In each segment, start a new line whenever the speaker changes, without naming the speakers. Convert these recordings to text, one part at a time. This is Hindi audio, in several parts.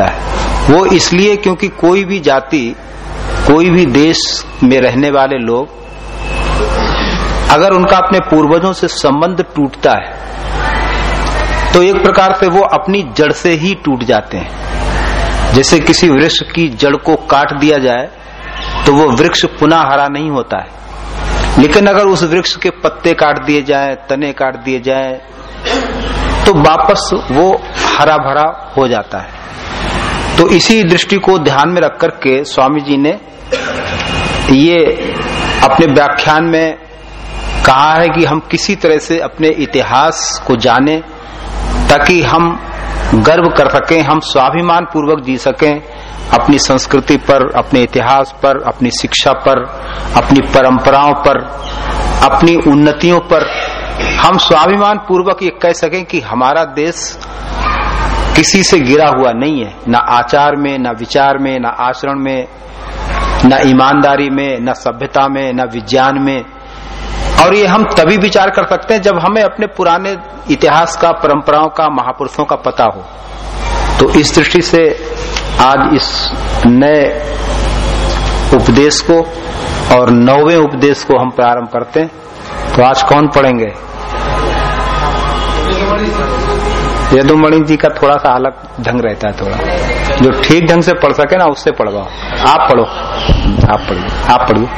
जाता है। वो इसलिए क्योंकि कोई भी जाति, कोई भी देश में रहने वाले लोग, अगर उनका अपने पूर्वजों से संबंध टूटता है तो एक प्रकार से वो अपनी जड़ से ही टूट जाते हैं। जैसे किसी वृक्ष की जड़ को काट दिया जाए तो वो वृक्ष पुनः हरा नहीं होता है। लेकिन अगर उस वृक्ष के पत्ते काट दिए जाए, तने काट दिए जाए तो वापस वो हरा भरा हो जाता है। तो इसी दृष्टि को ध्यान में रख करके स्वामी जी ने ये अपने व्याख्यान में कहा है कि हम किसी तरह से अपने इतिहास को जाने ताकि हम गर्व कर सकें, हम स्वाभिमान पूर्वक जी सकें, अपनी संस्कृति पर, अपने इतिहास पर, अपनी शिक्षा पर, अपनी परंपराओं पर, अपनी उन्नतियों पर हम स्वाभिमान पूर्वक ये कह सकें कि हमारा देश किसी से गिरा हुआ नहीं है। न आचार में, न विचार में, न आचरण में, न ईमानदारी में, न सभ्यता में, न विज्ञान में। और ये हम तभी विचार कर सकते हैं जब हमें अपने पुराने इतिहास का, परंपराओं का, महापुरुषों का पता हो। तो इस दृष्टि से आज इस नए उपदेश को और नौवे उपदेश को हम प्रारंभ करते हैं। तो आज कौन पढ़ेंगे? यदुमणि जी का थोड़ा सा अलग ढंग रहता है थोड़ा। जो ठीक ढंग से पढ़ सके ना उससे पढ़वाओ। आप पढ़ो। आप पढ़िए। आप पढ़िए।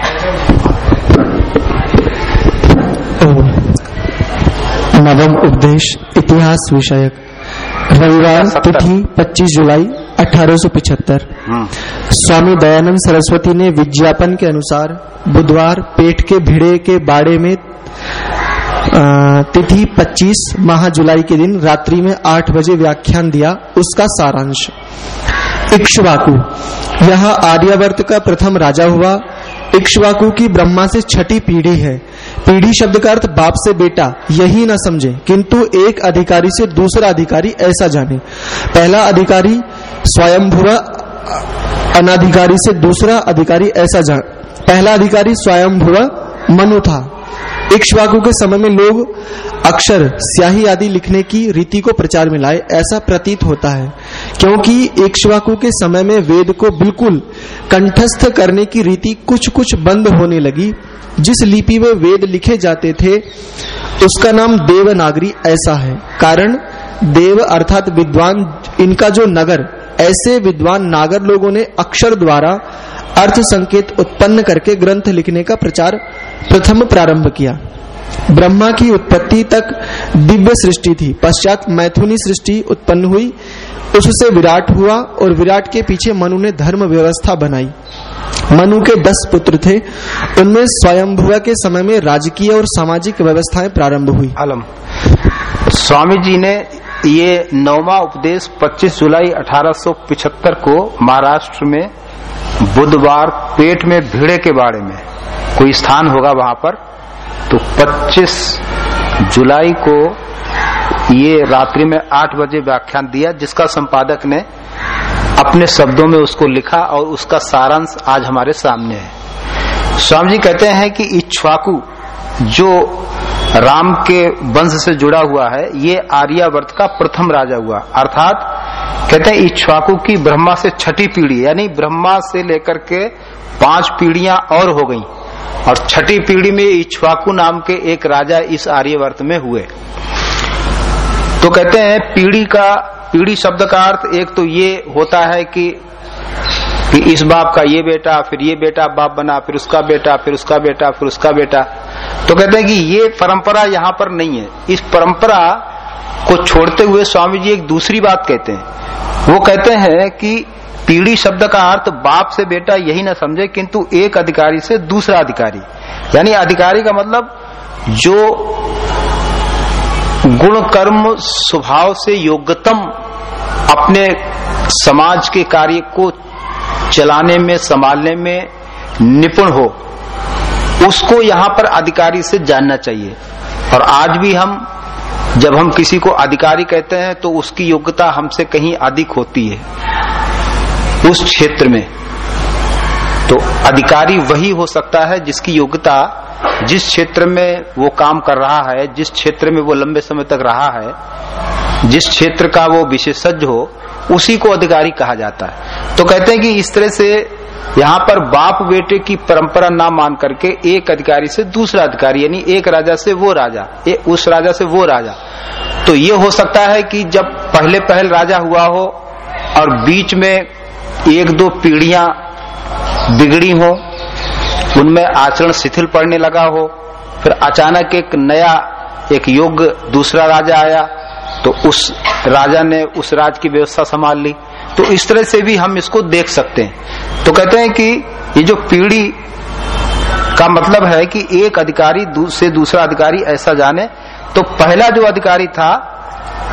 नवम उपदेश इतिहास विषयक। रविवार तिथि 25 जुलाई 1875 स्वामी दयानंद सरस्वती ने विज्ञापन के अनुसार बुधवार पेट के भिड़े के बाड़े में तिथि 25 माह जुलाई के दिन रात्रि में 8 बजे व्याख्यान दिया उसका सारांश। इक्ष्वाकु। यह आर्यावर्त का प्रथम राजा हुआ। इक्ष्वाकु की ब्रह्मा से छठी पीढ़ी है। पीढ़ी शब्द का अर्थ बाप से बेटा, यही ना समझे, किंतु एक अधिकारी से दूसरा अधिकारी ऐसा जाने। पहला अधिकारी स्वयंभुवा, अनाधिकारी से दूसरा अधिकारी ऐसा जान पहला अधिकारी स्वयंभुवा मनु था। इक्ष्वाकु के समय में लोग अक्षर, स्याही आदि लिखने की रीति को प्रचार में लाए, ऐसा प्रतीत होता है। क्योंकि इक्ष्वाकु के समय में वेद को बिल्कुल कंठस्थ करने की रीति कुछ कुछ बंद होने लगी। जिस लिपि में वेद लिखे जाते थे, उसका नाम देवनागरी ऐसा है। कारण, देव अर्थात विद्वान, इनका जो नगर, ऐसे विद्वान नागर लोगों ने अक्षर द्वारा अर्थ संकेत उत्पन्न करके ग्रंथ लिखने का प्रचार प्रथम प्रारंभ किया। ब्रह्मा की उत्पत्ति तक दिव्य सृष्टि थी। पश्चात मैथुनी सृष्टि उत्पन्न हुई। उससे विराट हुआ और विराट के पीछे मनु ने धर्म व्यवस्था बनाई। मनु के दस पुत्र थे। उनमें स्वयंभुआ के समय में राजकीय और सामाजिक व्यवस्थाएँ प्रारंभ हुई।
आलम स्वामी जी ने ये नौवा उपदेश 25 जुलाई 1875 को महाराष्ट्र में बुधवार पेट में भीड़े के बारे में कोई स्थान होगा वहाँ पर तो 25 जुलाई को ये रात्रि में 8 बजे व्याख्यान दिया, जिसका संपादक ने अपने शब्दों में उसको लिखा और उसका सारांश आज हमारे सामने है। स्वामी जी कहते हैं कि इच्छवाकु, जो राम के वंश से जुड़ा हुआ है, ये आर्यावर्त का प्रथम राजा हुआ। अर्थात कहते हैं इच्छवाकु की ब्रह्मा से छठी पीढ़ी, यानी ब्रह्मा से लेकर के पाँच पीढ़ियाँ और हो गई। और छठी पीढ़ी में इच्छवाकु नाम के एक राजा इस आर्यवर्त में हुए। तो कहते हैं, पीढ़ी का, पीढ़ी शब्द का अर्थ एक तो ये होता है कि कि इस बाप का ये बेटा, फिर ये बेटा बाप बना, फिर उसका बेटा, फिर उसका बेटा, फिर उसका बेटा। तो कहते हैं कि ये परंपरा यहाँ पर नहीं है। इस परंपरा को छोड़ते हुए स्वामी जी एक दूसरी बात कहते हैं। वो कहते हैं कि पीढ़ी शब्द का अर्थ बाप से बेटा यही ना समझे, किंतु एक अधिकारी से दूसरा अधिकारी। यानी अधिकारी का मतलब जो गुण कर्म स्वभाव से योग्यतम अपने समाज के कार्य को चलाने में, संभालने में निपुण हो, उसको यहाँ पर अधिकारी से जानना चाहिए। और आज भी हम जब हम किसी को अधिकारी कहते हैं तो उसकी योग्यता हमसे कहीं अधिक होती है। उस क्षेत्र में। तो अधिकारी वही हो सकता है जिसकी योग्यता जिस क्षेत्र में वो काम कर रहा है, जिस क्षेत्र में वो लंबे समय तक रहा है, जिस क्षेत्र का वो विशेषज्ञ हो, उसी को अधिकारी कहा जाता है। तो कहते हैं कि इस तरह से यहाँ पर बाप बेटे की परंपरा ना मान करके एक अधिकारी से दूसरा अधिकारी यानी एक राजा से वो राजा ए, उस राजा से वो राजा। तो ये हो सकता है कि जब पहले पहल राजा हुआ हो और बीच में एक दो पीढ़ियाँ बिगड़ी हो उनमें आचरण शिथिल पड़ने लगा हो फिर अचानक एक नया एक योग्य दूसरा राजा आया तो उस राजा ने उस राज की व्यवस्था संभाल ली। तो इस तरह से भी हम इसको देख सकते हैं। तो कहते हैं कि ये जो पीढ़ी का मतलब है कि एक अधिकारी से दूसरा अधिकारी ऐसा जाने तो पहला जो अधिकारी था,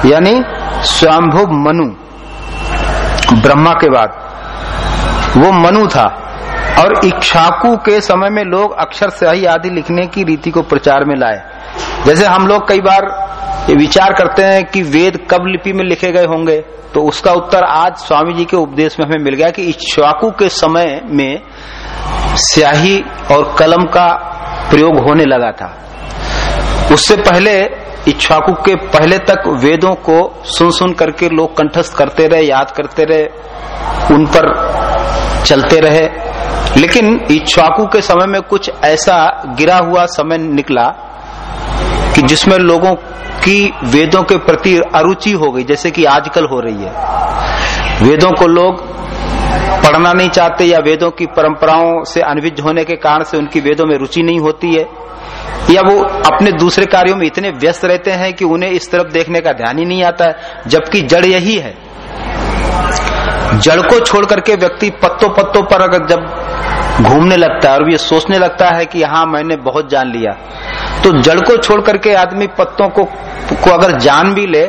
यानी स्वयंभु मनु, ब्रह्मा के बाद, वो मनु था। और इक्षाकु के समय में लोग अक्षर सही आदि लिखने की रीति को प्रचार में लाए। जैसे हम लोग कई बार विचार करते हैं कि वेद कब लिपि में लिखे गए होंगे। तो उसका उत्तर आज स्वामी जी के उपदेश में हमें मिल गया कि इक्ष्वाकु के समय में स्याही और कलम का प्रयोग होने लगा था। उससे पहले इक्ष्वाकु के पहले तक वेदों को सुन सुन करके लोग कंठस्थ करते रहे, याद करते रहे, उन पर चलते रहे। लेकिन इक्ष्वाकु के समय में कुछ ऐसा गिरा हुआ समय निकला कि जिसमें लोगों की वेदों के प्रति अरुचि हो गई, जैसे कि आजकल हो रही है। वेदों को लोग पढ़ना नहीं चाहते या वेदों की परंपराओं से अनविज होने के कारण से उनकी वेदों में रुचि नहीं होती है, या वो अपने दूसरे कार्यों में इतने व्यस्त रहते हैं कि उन्हें इस तरफ़ देखने का ध्यान ही नहीं आता है, जबकि जड़ यही है। जड़ को छोड़ करके व्यक्ति पत्तों पत्तों पर अगर जब घूमने लगता है और ये सोचने लगता है कि हाँ मैंने बहुत जान लिया तो जड़ को छोड़ करके आदमी पत्तों को को अगर जान भी ले,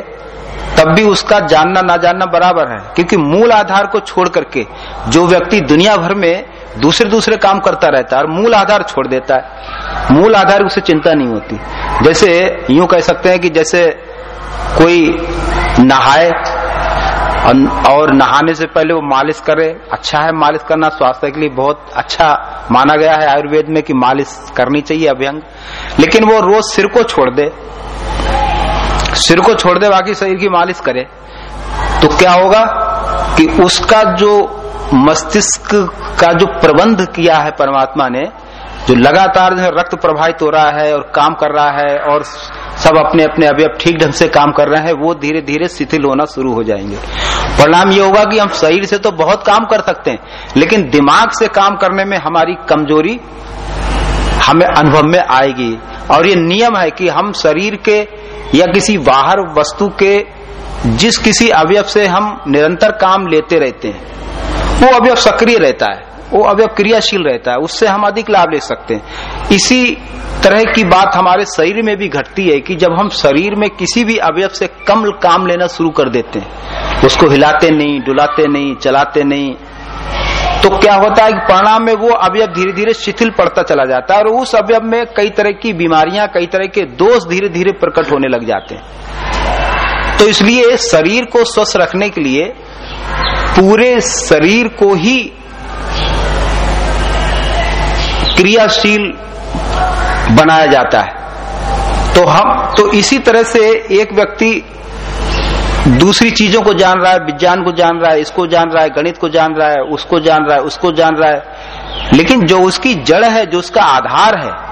तब भी उसका जानना ना जानना बराबर है। क्योंकि मूल आधार को छोड़ करके जो व्यक्ति दुनिया भर में दूसरे दूसरे काम करता रहता है और मूल आधार छोड़ देता है, मूल आधार उसे चिंता नहीं होती। जैसे यूँ कह सकते हैं कि जैसे कोई नहाए और नहाने से पहले वो मालिश करे। अच्छा है मालिश करना, स्वास्थ्य के लिए बहुत अच्छा माना गया है आयुर्वेद में कि मालिश करनी चाहिए अभ्यंग। लेकिन वो रोज सिर को छोड़ दे। सिर को छोड़ दे, बाकी शरीर की मालिश करे। तो क्या होगा कि उसका जो मस्तिष्क का जो प्रबंध किया है परमात्मा ने, जो लगातार जो रक्त प्रभावित हो रहा है और काम कर रहा है और सब अपने अपने अवयव ठीक ढंग से काम कर रहे हैं, वो धीरे धीरे शिथिल होना शुरू हो जाएँगे। परिणाम ये होगा कि हम शरीर से तो बहुत काम कर सकते हैं, लेकिन दिमाग से काम करने में हमारी कमज़ोरी हमें अनुभव में आएगी। और ये नियम है कि हम शरीर के या किसी बाहर वस्तु के जिस किसी अवयव से हम निरंतर काम लेते रहते हैं, वो अवयव सक्रिय रहता है। वो अवयव क्रियाशील रहता है, उससे हम अधिक लाभ ले सकते हैं। इसी तरह की बात हमारे शरीर में भी घटती है कि जब हम शरीर में किसी भी अवयव से कम काम लेना शुरू कर देते हैं, उसको हिलाते नहीं, डुलाते नहीं, चलाते नहीं तो क्या होता है कि परिणाम में वो अवयव धीरे धीरे शिथिल पड़ता चला जाता है और उस अवयव में कई तरह की बीमारियाँ, कई तरह के दोष धीरे धीरे प्रकट होने लग जाते हैं। तो इसलिए शरीर को स्वस्थ रखने के लिए पूरे शरीर को ही क्रियाशील बनाया जाता है। तो हम तो इसी तरह से एक व्यक्ति दूसरी चीज़ों को जान रहा है, विज्ञान को जान रहा है, इसको जान रहा है, गणित को जान रहा है, उसको जान रहा है, उसको जान रहा है। लेकिन जो उसकी जड़ है, जो उसका आधार है,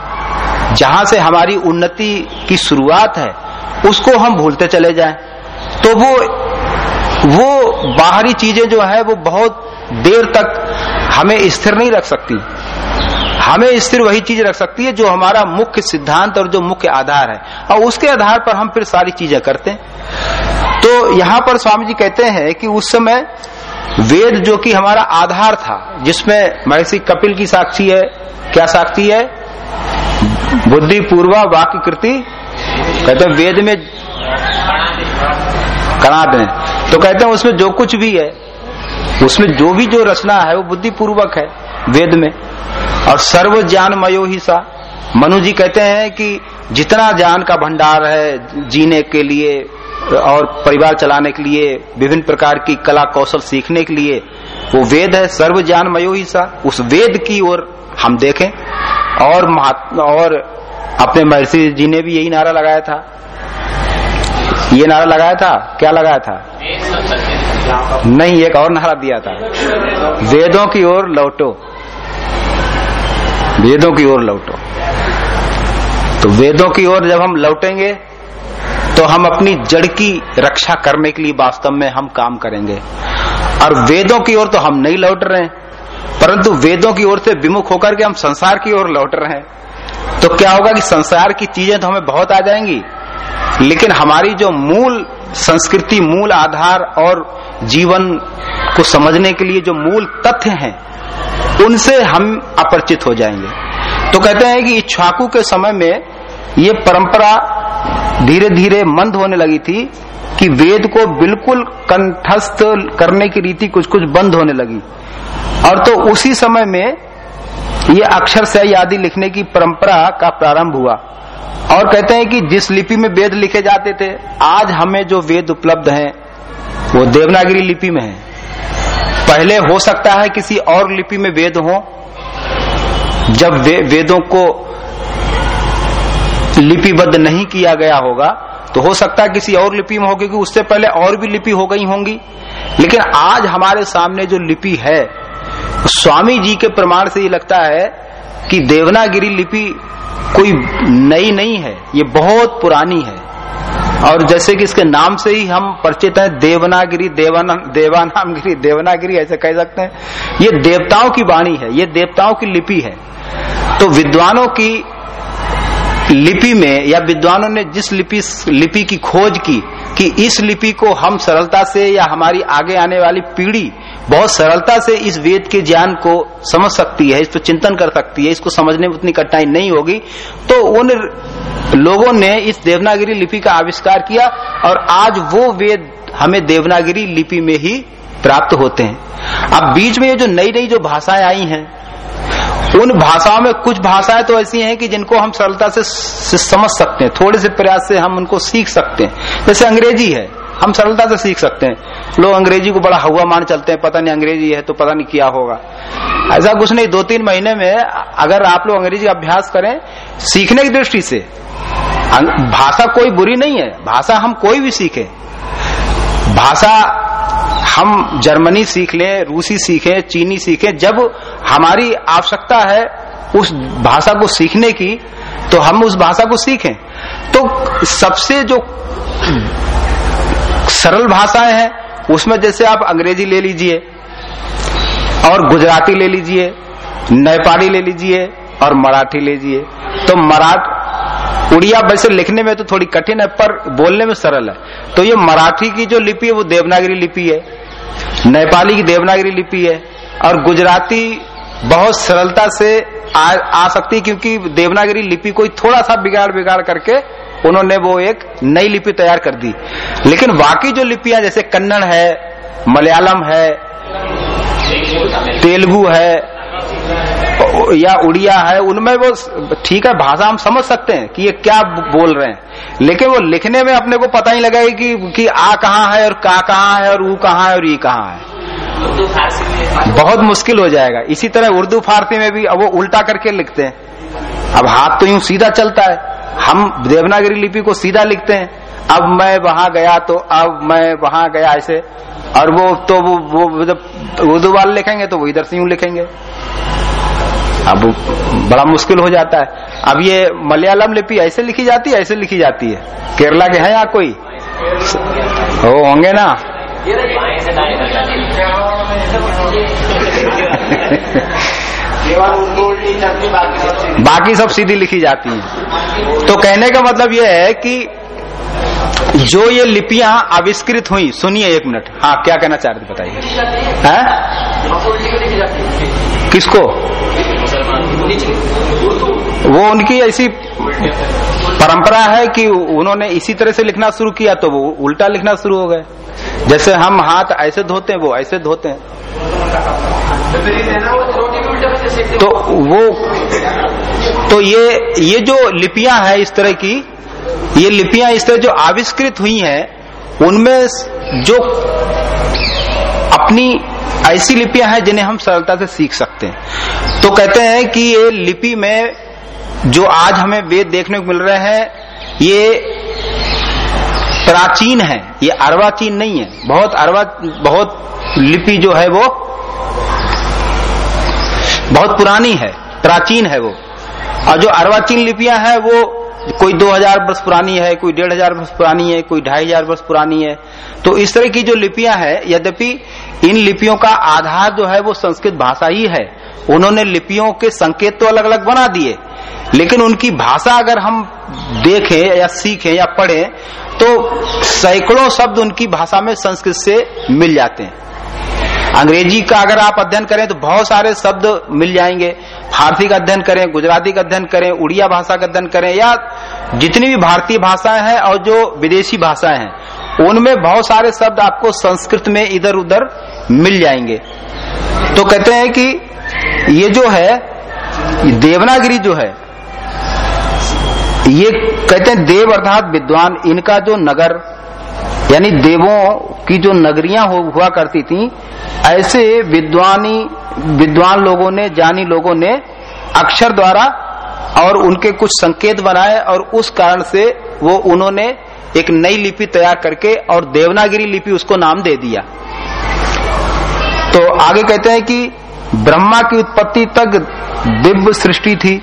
जहाँ से हमारी उन्नति की शुरुआत है, उसको हम भूलते चले जाएँ। तो वो वो बाहरी चीज़ें जो है, वो बहुत देर तक हमें स्थिर नहीं रख सकती। हमें स्थिर वही चीज़ रख सकती है जो हमारा मुख्य सिद्धांत और जो मुख्य आधार है। और उसके आधार पर हम फिर सारी चीज़ें करते हैं। तो यहाँ पर स्वामी जी कहते हैं कि उस समय वेद जो कि हमारा आधार था, जिसमें महर्षि कपिल की साक्षी है, क्या साक्षी है? बुद्धि पूर्वा वाक्य कृति कहते हैं वेद में करा दें। तो कहते हैं उसमें जो कुछ भी है, उसमें जो भी जो रचना है, वो बुद्धि पूर्वक है वेद में। और सर्व ज्ञान मयो ही सा। मनु जी कहते हैं कि जितना ज्ञान का भंडार है जीने के लिए और परिवार चलाने के लिए, विभिन्न प्रकार की कला कौशल सीखने के लिए, वो वेद है, सर्व ज्ञान मयो ही सा। उस वेद की ओर हम देखें। और और अपने महर्षि जी ने भी यही नारा लगाया था। ये नारा लगाया था? क्या लगाया था? नहीं, एक और नारा दिया था। वेदों की ओर लौटो। वेदों की ओर लौटो। तो वेदों की ओर जब हम लौटेंगे तो हम अपनी जड़ की रक्षा करने के लिए वास्तव में हम काम करेंगे। और वेदों की ओर तो हम नहीं लौट रहे परंतु वेदों की ओर से विमुख होकर के हम संसार की ओर लौट रहे हैं। तो क्या होगा कि संसार की चीज़ें तो हमें बहुत आ जाएँगी, लेकिन हमारी जो मूल संस्कृति, मूल आधार और जीवन को समझने के लिए जो मूल तथ्य हैं उनसे हम अपरिचित हो जाएँगे। तो कहते हैं कि इच्छाकू के समय में ये परंपरा धीरे धीरे मंद होने लगी थी कि वेद को बिल्कुल कंठस्थ करने की रीति कुछ कुछ बंद होने लगी। और तो उसी समय में ये अक्षर से आदि लिखने की परंपरा का प्रारंभ हुआ। और कहते हैं कि जिस लिपि में वेद लिखे जाते थे, आज हमें जो वेद उपलब्ध हैं, वो देवनागरी लिपि में है। पहले हो सकता है किसी और लिपि में वेद हो। जब वे, वेदों को लिपिबद्ध नहीं किया गया होगा तो हो सकता है किसी और लिपि में हो क्योंकि उससे पहले और भी लिपि हो गई होंगी। लेकिन आज हमारे सामने जो लिपि है स्वामी जी के प्रमाण से ये लगता है कि देवनागिरी लिपि कोई नई नहीं है ये बहुत पुरानी है। और जैसे कि इसके नाम से ही हम परिचित हैं, देवनागिरी, देवाना, देवानामगिरी, देवनागिरी, ऐसे कह सकते हैं। ये देवताओं की वाणी है, ये देवताओं की लिपि है। तो विद्वानों की लिपि में या विद्वानों ने जिस लिपि लिपि की खोज की कि इस लिपि को हम सरलता से या हमारी आगे आने वाली पीढ़ी बहुत सरलता से इस वेद के ज्ञान को समझ सकती है इस पर चिंतन कर सकती है, इसको समझने में उतनी कठिनाई नहीं होगी तो उन लोगों ने इस देवनागिरी लिपि का आविष्कार किया और आज वो वेद हमें देवनागिरी लिपि में ही प्राप्त होते हैं। अब बीच में ये जो नई नई जो भाषाएँ आई हैं उन भाषाओं में कुछ भाषाएँ तो ऐसी हैं कि जिनको हम सरलता से, से समझ सकते हैं थोड़े से प्रयास से हम उनको सीख सकते हैं। जैसे अंग्रेज़ी है हम सरलता से सीख सकते हैं। लोग अंग्रेज़ी को बड़ा हवा मान चलते हैं, पता नहीं अंग्रेज़ी है तो पता नहीं क्या होगा। ऐसा कुछ नहीं दो तीन महीने में अगर आप लोग अंग्रेज़ी का अभ्यास करें, सीखने की दृष्टि से भाषा कोई बुरी नहीं है, भाषा हम कोई भी सीखे। भाषा हम जर्मनी सीख लें, रूसी सीखें, चीनी सीखें, जब हमारी आवश्यकता है उस भाषा को सीखने की तो हम उस भाषा को सीखें। तो सबसे जो सरल भाषाएँ हैं उसमें जैसे आप अंग्रेज़ी ले लीजिए और गुजराती ले लीजिए नेपाली ले लीजिए और मराठी ले लीजिए। तो मराठ उड़िया वैसे लिखने में तो थोड़ी कठिन है पर बोलने में सरल है। तो ये मराठी की जो लिपि है वो देवनागरी लिपि है नेपाली की देवनागरी लिपि है और गुजराती बहुत सरलता से आ, आ सकती है क्योंकि देवनागरी लिपि कोई थोड़ा सा बिगाड़ बिगाड़ करके उन्होंने वो एक नई लिपि तैयार कर दी। लेकिन बाकी जो लिपियाँ जैसे कन्नड़ है मलयालम है तेलुगु है या उड़िया है उनमें वो ठीक है भाषा हम समझ सकते हैं कि ये क्या बोल रहे हैं। लेकिन वो लिखने में अपने को पता ही लगेगा कि, कि आ कहाँ है और का कहाँ है और ऊ कहाँ है और ये कहाँ है। बहुत मुश्किल हो जाएगा। इसी तरह उर्दू फारसी में भी अब वो उल्टा करके लिखते हैं। अब हाथ तो यूँ सीधा चलता है। हम देवनागरी लिपि को सीधा लिखते हैं। अब मैं वहाँ गया तो अब मैं वहाँ गया ऐसे। और वो तो वो वो जब उर्दू वाले लिखेंगे तो वो इधर से यूँ लिखेंगे। अब बड़ा मुश्किल हो जाता है। अब ये मलयालम लिपि ऐसे लिखी जाती है ऐसे लिखी जाती है। केरला के हैं यहाँ कोई? हो होंगे ना। बाकी सब सीधी लिखी जाती है। तो कहने का मतलब यह है कि जो ये लिपियाँ आविष्कृत हुई, सुनिए एक मिनट। हाँ क्या कहना चाह रहे थे बताइए। किसको? वो उनकी ऐसी परंपरा है कि उन्होंने इसी तरह से लिखना शुरू किया तो वो उल्टा लिखना शुरू हो गए। जैसे हम हाथ ऐसे धोते हैं, वो ऐसे धोते हैं। तो वो तो ये ये जो लिपियाँ हैं इस तरह की, ये लिपियाँ इस तरह जो आविष्कृत हुई हैं, उनमें जो अपनी ऐसी लिपियाँ हैं जिन्हें हम सरलता से सीख सकते हैं। तो कहते हैं कि ये लिपि में जो आज हमें वेद देखने को मिल रहे हैं, ये प्राचीन है, ये अर्वाचीन नहीं है। बहुत अर्वा, बहुत लिपि जो है वो बहुत पुरानी है, प्राचीन है वो। और जो अर्वाचीन लिपियाँ हैं, वो कोई 2000 वर्ष पुरानी है, कोई डेढ़ हज़ार वर्ष पुरानी है, कोई ढाई हज़ार वर्ष पुरानी है। तो इस तरह की जो लिपियाँ हैं, यद्यपि इन लिपियों का आधार जो है, वो संस्कृत भाषा ही है। उन्होंने लिपियों के संकेत तो अलग अलग बना दिए, लेकिन उनकी भाषा अगर हम देखें या सीखें या पढ़ें तो सैकड़ों शब्द उनकी भाषा में संस्कृत से मिल जाते हैं। अंग्रेज़ी का अगर आप अध्ययन करें तो बहुत सारे शब्द मिल जाएँगे। फारसी का अध्ययन करें, गुजराती का अध्ययन करें, उड़िया भाषा का अध्ययन करें, या जितनी भी भारतीय भाषाएँ हैं और जो विदेशी भाषाएँ हैं, उनमें बहुत सारे शब्द आपको संस्कृत में इधर उधर मिल जाएँगे। तो कहते हैं कि ये जो है देवनागिरी जो है, ये कहते हैं देव अर्थात विद्वान, इनका जो नगर यानी देवों की जो नगरियाँ हुआ करती थी, ऐसे विद्वानी, विद्वान लोगों ने जानी लोगों ने अक्षर द्वारा और उनके कुछ संकेत बनाए और उस कारण से वो उन्होंने एक नई लिपि तैयार करके और देवनागिरी लिपि उसको नाम दे दिया। तो आगे कहते हैं कि ब्रह्मा की उत्पत्ति तक दिव्य सृष्टि थी।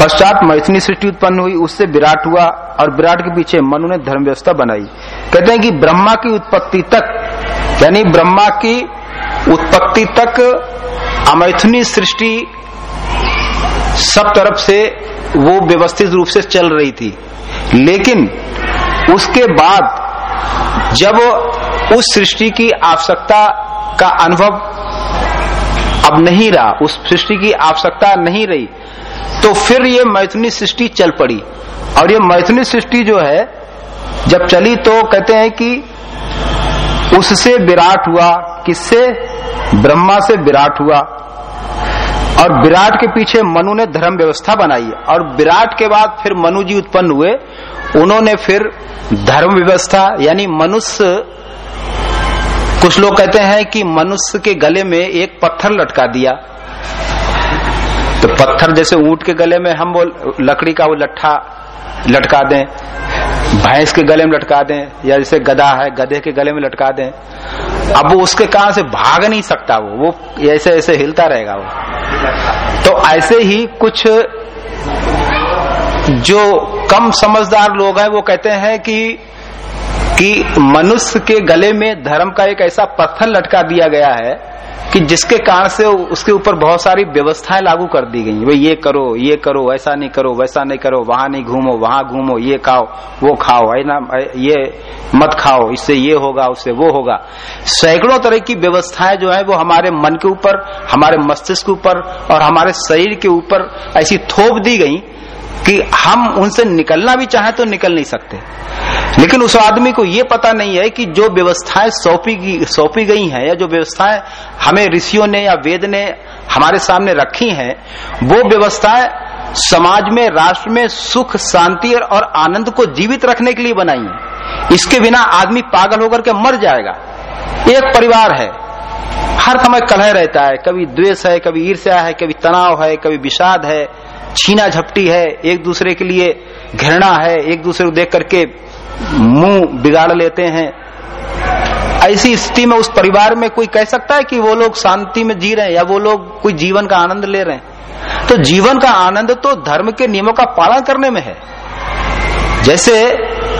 पश्चात मैथनी सृष्टि उत्पन्न हुई, उससे विराट हुआ और विराट के पीछे मनु ने धर्म व्यवस्था बनाई। कहते हैं कि ब्रह्मा की उत्पत्ति तक, यानी ब्रह्मा की उत्पत्ति तक अमैथुनी सृष्टि सब तरफ़ से वो व्यवस्थित रूप से चल रही थी। लेकिन उसके बाद जब उस सृष्टि की आवश्यकता का अनुभव अब नहीं रहा, उस सृष्टि की आवश्यकता नहीं रही तो फिर ये मैथुनी सृष्टि चल पड़ी। और ये मैथुनी सृष्टि जो है जब चली तो कहते हैं कि उससे विराट हुआ, किससे? ब्रह्मा से विराट हुआ। और विराट के पीछे मनु ने धर्म व्यवस्था बनाई। और विराट के बाद फिर मनु जी उत्पन्न हुए। उन्होंने फिर धर्म व्यवस्था, यानी मनुष्य, कुछ लोग कहते हैं कि मनुष्य के गले में एक पत्थर लटका दिया। तो पत्थर जैसे ऊँट के गले में हम वो लकड़ी का वो लट्ठा लटका दें। भैंस के गले में लटका दें, या जैसे गधा है, गधे के गले में लटका दें। अब वो उसके कारण से भाग नहीं सकता वो वो ऐसे ऐसे हिलता रहेगा वो। तो ऐसे ही कुछ जो कम समझदार लोग हैं, वो कहते हैं कि कि मनुष्य के गले में धर्म का एक ऐसा पत्थर लटका दिया गया है कि जिसके कारण से उसके ऊपर बहुत सारी व्यवस्थाएँ लागू कर दी गई भाई, ये करो ये करो, ऐसा नहीं करो, वैसा नहीं करो, वहाँ नहीं घूमो, वहाँ घूमो, ये खाओ, वो खाओ, है ना? ये मत खाओ, इससे ये होगा, उससे वो होगा। सैकड़ों तरह की व्यवस्थाएँ जो है, वो हमारे मन के ऊपर, हमारे मस्तिष्क के ऊपर और हमारे शरीर के ऊपर ऐसी थोप दी गई कि हम उनसे निकलना भी चाहें तो निकल नहीं सकते। लेकिन उस आदमी को ये पता नहीं है कि जो व्यवस्थाएँ सौंपी सौंपी गई हैं या जो व्यवस्थाएँ हमें ऋषियों ने या वेद ने हमारे सामने रखी हैं, वो व्यवस्थाएँ समाज में, राष्ट्र में सुख, शांति और आनंद को जीवित रखने के लिए बनाई है। इसके बिना आदमी पागल होकर के मर जाएगा। एक परिवार है। हर समय कलह रहता है। कभी द्वेष है, कभी ईर्ष्या है, कभी तनाव है, कभी विषाद है। छीना झपटी है, एक दूसरे के लिए घृणा है, एक दूसरे को देख करके मुँह बिगाड़ लेते हैं। ऐसी स्थिति में उस परिवार में कोई कह सकता है कि वो लोग शांति में जी रहे हैं या वो लोग कोई जीवन का आनंद ले रहे हैं? तो जीवन का आनंद तो धर्म के नियमों का पालन करने में है। जैसे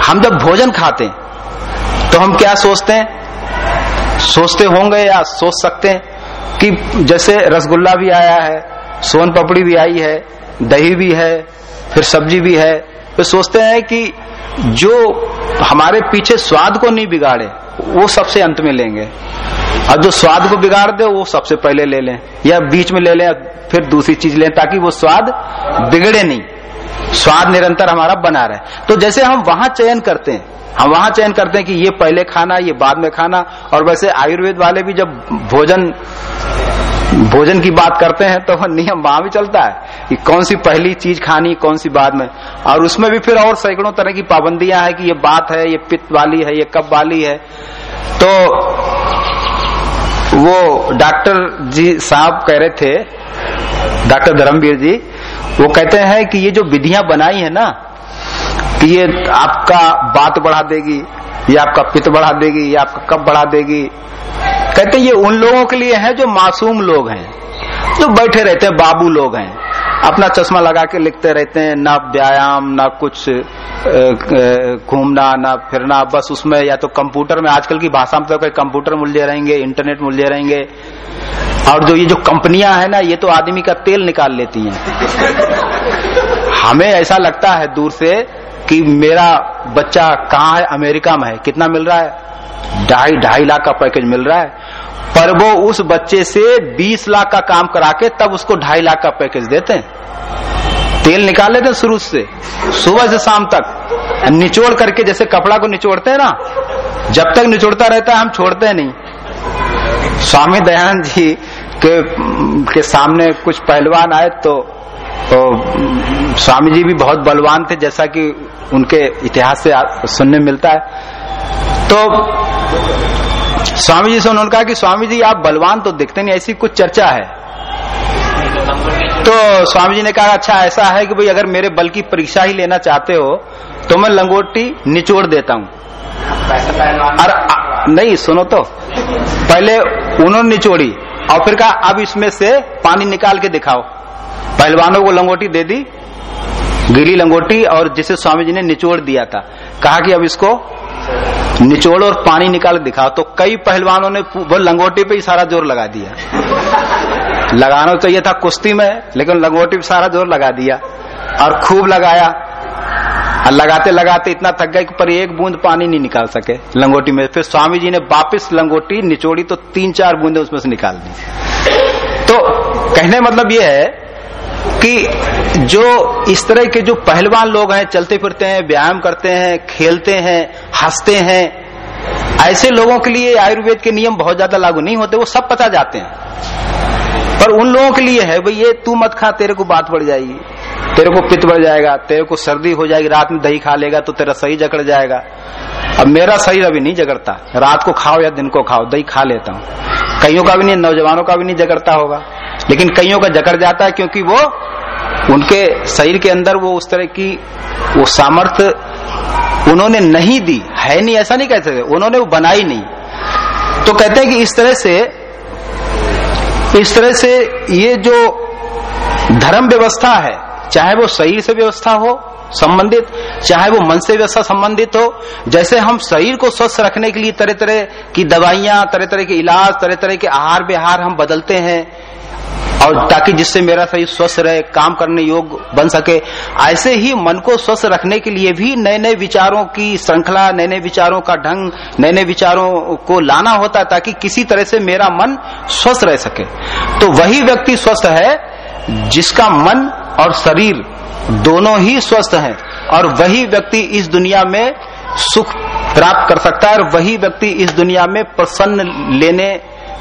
हम जब भोजन खाते हैं तो हम क्या सोचते हैं? सोचते होंगे या सोच सकते हैं कि जैसे रसगुल्ला भी आया है, सोन पपड़ी भी आई है दही भी है, फिर सब्ज़ी भी है। फिर सोचते हैं कि जो हमारे पीछे स्वाद को नहीं बिगाड़े, वो सबसे अंत में लेंगे। और जो स्वाद को बिगाड़ दे, वो सबसे पहले ले लें, या बीच में ले लें फिर दूसरी चीज़ लें, ताकि वो स्वाद बिगड़े नहीं। स्वाद निरंतर हमारा बना रहे। तो जैसे हम वहाँ चयन करते हैं, हम वहाँ चयन करते हैं कि ये पहले खाना, ये बाद में खाना, और वैसे आयुर्वेद वाले भी जब भोजन भोजन की बात करते हैं तो नियम वहाँ भी चलता है कि कौन सी पहली चीज़ खानी, कौन सी बाद में। और उसमें भी फिर और सैकड़ों तरह की पाबंदियाँ हैं कि ये बात है, ये पित्त वाली है, ये कब वाली है। तो वो डॉक्टर जी साहब कह रहे थे, डॉक्टर धर्मवीर जी, वो कहते हैं कि ये जो विधियाँ बनाई है ना, कि ये आपका बात बढ़ा देगी, ये आपका पित्त बढ़ा देगी, ये आपका कब बढ़ा देगी। कहते ये उन लोगों के लिए है जो मासूम लोग हैं, जो बैठे रहते हैं, बाबू लोग हैं। अपना चश्मा लगा के लिखते रहते हैं, ना व्यायाम, ना कुछ घूमना, ना फिरना, बस उसमें या तो कंप्यूटर में। आजकल की भाषा में तो कोई कंप्यूटर मूल्य रहेंगे, इंटरनेट मूल्य रहेंगे। और जो ये जो कंपनियाँ है ना, ये तो आदमी का तेल निकाल लेती हैं। हमें ऐसा लगता है दूर से कि मेरा बच्चा कहाँ है, अमेरिका में है, कितना मिल रहा है? ढाई ढाई लाख का पैकेज मिल रहा है। पर वो उस बच्चे से 20 लाख का काम करा के तब उसको ढाई लाख का पैकेज देते हैं। तेल निकाल लेते शुरू से। सुबह से शाम तक। निचोड़ करके जैसे कपड़ा को निचोड़ते हैं ना जब तक निचोड़ता रहता है हम छोड़ते हैं नहीं। स्वामी दयानंद जी के, के सामने कुछ पहलवान आए तो, तो स्वामी जी भी बहुत बलवान थे जैसा कि उनके इतिहास से सुनने मिलता है। तो स्वामी जी से उन्होंने कहा कि स्वामी जी, आप बलवान तो दिखते नहीं, ऐसी कुछ चर्चा है? तो स्वामी जी ने कहा अच्छा ऐसा है कि भाई, अगर मेरे बल की परीक्षा ही लेना चाहते हो तो मैं लंगोटी निचोड़ देता हूँ। और नहीं, सुनो तो पहले उन्होंने निचोड़ी, और फिर कहा, अब इसमें से पानी निकाल के दिखाओ। पहलवानों को लंगोटी दे दी, गीली लंगोटी, और जिसे स्वामी जी ने निचोड़ दिया था। कहा कि अब इसको निचोड़ और पानी निकाल दिखाओ। तो कई पहलवानों ने वो लंगोटी पे ही सारा ज़ोर लगा दिया। लगाना चाहिए था कुश्ती में, लेकिन लंगोटी पे सारा ज़ोर लगा दिया और खूब लगाया। और लगाते लगाते इतना थक गए कि पर एक बूंद पानी नहीं निकाल सके लंगोटी में। फिर स्वामी जी ने वापिस लंगोटी निचोड़ी तो तीन चार बूंदे उसमें से निकाल दी। तो कहने मतलब ये है कि जो इस तरह के जो पहलवान लोग हैं, चलते फिरते हैं, व्यायाम करते हैं, खेलते हैं, हँसते हैं, ऐसे लोगों के लिए आयुर्वेद के नियम बहुत ज़्यादा लागू नहीं होते, वो सब पता जाते हैं। पर उन लोगों के लिए है, भाई ये तू मत खा, तेरे को बात बढ़ जाएगी, तेरे को पित्त बढ़ जाएगा, तेरे को सर्दी हो जाएगी, रात में दही खा लेगा तो तेरा सही जकड़ जाएगा। अब मेरा शरीर अभी नहीं जगड़ता। रात को खाओ या दिन को खाओ, दही खा लेता हूँ। कईयों का भी नहीं, नौजवानों का भी नहीं जगड़ता होगा। लेकिन कईयों का जकड़ जाता है क्योंकि वो, उनके शरीर के अंदर वो उस तरह की, वो सामर्थ्य उन्होंने नहीं दी। है नहीं, ऐसा नहीं कह सकते। उन्होंने वो बनाई नहीं। तो कहते हैं कि इस तरह से, इस तरह से ये जो धर्म व्यवस्था है, चाहे वो शरीर से व्यवस्था हो संबंधित, चाहे वो मन से व्यवस्था संबंधित हो, जैसे हम शरीर को स्वस्थ रखने के लिए तरह तरह की दवाइयाँ तरह तरह के इलाज तरह तरह के आहार विहार हम बदलते हैं, और ताकि जिससे मेरा शरीर स्वस्थ रहे, काम करने योग्य बन सके, ऐसे ही मन को स्वस्थ रखने के लिए भी नए नए विचारों की श्रृंखला नए नए विचारों का ढंग नए नए विचारों को लाना होता है, ताकि किसी तरह से मेरा मन स्वस्थ रह सके। तो वही व्यक्ति स्वस्थ है, जिसका मन और शरीर दोनों ही स्वस्थ हैं और वही व्यक्ति इस दुनिया में सुख प्राप्त कर सकता है और वही व्यक्ति इस दुनिया में प्रसन्न लेने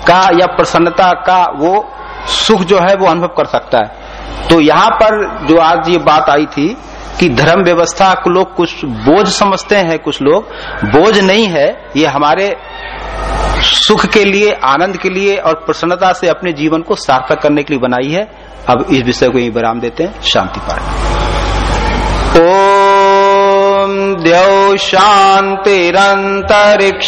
का या प्रसन्नता का वो सुख जो है वो अनुभव कर सकता है। तो यहाँ पर जो आज ये बात आई थी कि धर्म व्यवस्था को लोग कुछ बोझ समझते हैं, कुछ लोग बोझ नहीं है, ये हमारे सुख के लिए, आनंद के लिए और प्रसन्नता से अपने जीवन को सार्थक करने के लिए बनाई है। अब इस विषय को यही विराम देते हैं। शांति पाठ ओम देव शांतिरंतरिक्ष